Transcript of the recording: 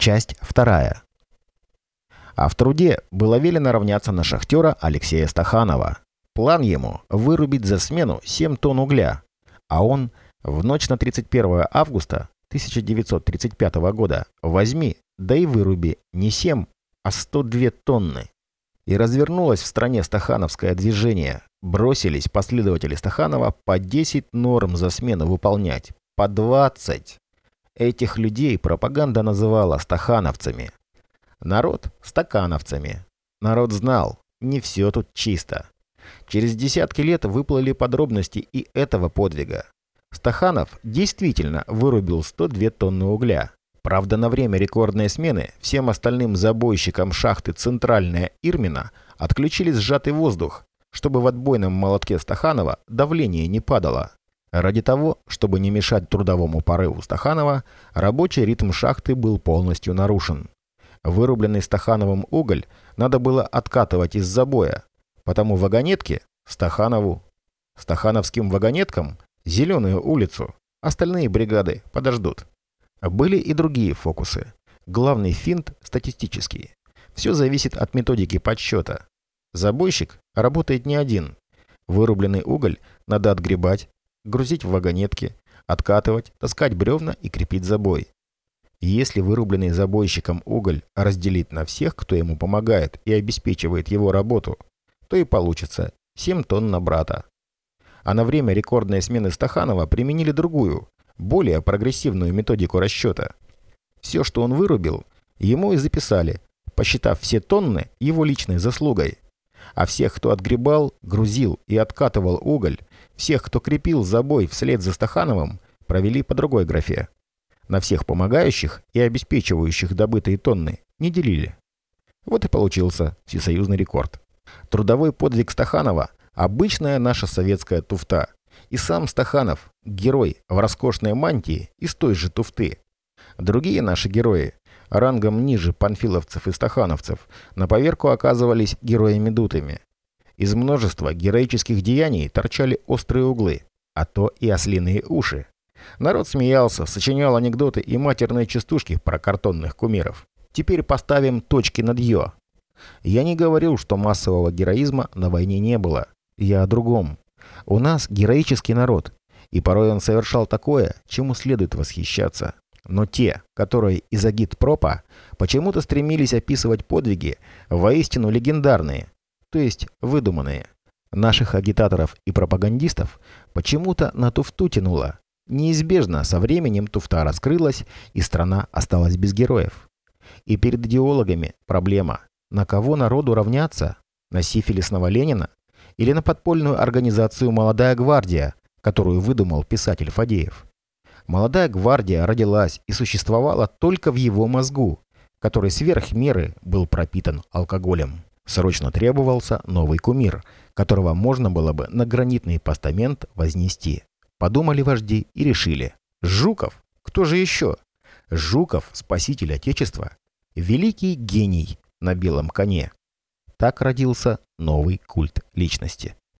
Часть вторая. А в труде было велено равняться на шахтера Алексея Стаханова. План ему – вырубить за смену 7 тонн угля, а он в ночь на 31 августа 1935 года возьми, да и выруби не 7, а 102 тонны. И развернулось в стране стахановское движение. Бросились последователи Стаханова по 10 норм за смену выполнять, по 20. Этих людей пропаганда называла стахановцами. Народ – стакановцами. Народ знал, не все тут чисто. Через десятки лет выплыли подробности и этого подвига. Стаханов действительно вырубил 102 тонны угля. Правда, на время рекордной смены всем остальным забойщикам шахты «Центральная Ирмина» отключили сжатый воздух, чтобы в отбойном молотке Стаханова давление не падало. Ради того, чтобы не мешать трудовому порыву Стаханова, рабочий ритм шахты был полностью нарушен. Вырубленный Стахановым уголь надо было откатывать из забоя, потому вагонетки Стаханову, стахановским вагонеткам Зеленую улицу, остальные бригады подождут. Были и другие фокусы. Главный финт статистический. Все зависит от методики подсчета. Забойщик работает не один. Вырубленный уголь надо отгребать, грузить в вагонетки, откатывать, таскать бревна и крепить забой. Если вырубленный забойщиком уголь разделить на всех, кто ему помогает и обеспечивает его работу, то и получится 7 тонн на брата. А на время рекордной смены Стаханова применили другую, более прогрессивную методику расчета. Все, что он вырубил, ему и записали, посчитав все тонны его личной заслугой. А всех, кто отгребал, грузил и откатывал уголь, всех, кто крепил забой вслед за Стахановым, провели по другой графе. На всех помогающих и обеспечивающих добытые тонны не делили. Вот и получился всесоюзный рекорд. Трудовой подвиг Стаханова – обычная наша советская туфта. И сам Стаханов – герой в роскошной мантии из той же туфты. Другие наши герои, рангом ниже панфиловцев и стахановцев, на поверку оказывались героями-дутыми. Из множества героических деяний торчали острые углы, а то и ослиные уши. Народ смеялся, сочинял анекдоты и матерные частушки про картонных кумиров. Теперь поставим точки над «ё». Я не говорил, что массового героизма на войне не было. Я о другом. У нас героический народ, и порой он совершал такое, чему следует восхищаться. Но те, которые из агит-пропа, почему-то стремились описывать подвиги воистину легендарные, то есть выдуманные. Наших агитаторов и пропагандистов почему-то на туфту тянуло. Неизбежно со временем туфта раскрылась, и страна осталась без героев. И перед идеологами проблема. На кого народу равняться? На сифилисного Ленина? Или на подпольную организацию «Молодая гвардия», которую выдумал писатель Фадеев? «Молодая гвардия» родилась и существовала только в его мозгу, который сверх меры был пропитан алкоголем. Срочно требовался новый кумир, которого можно было бы на гранитный постамент вознести. Подумали вожди и решили. Жуков? Кто же еще? Жуков, спаситель Отечества, великий гений, на белом коне. Так родился новый культ личности.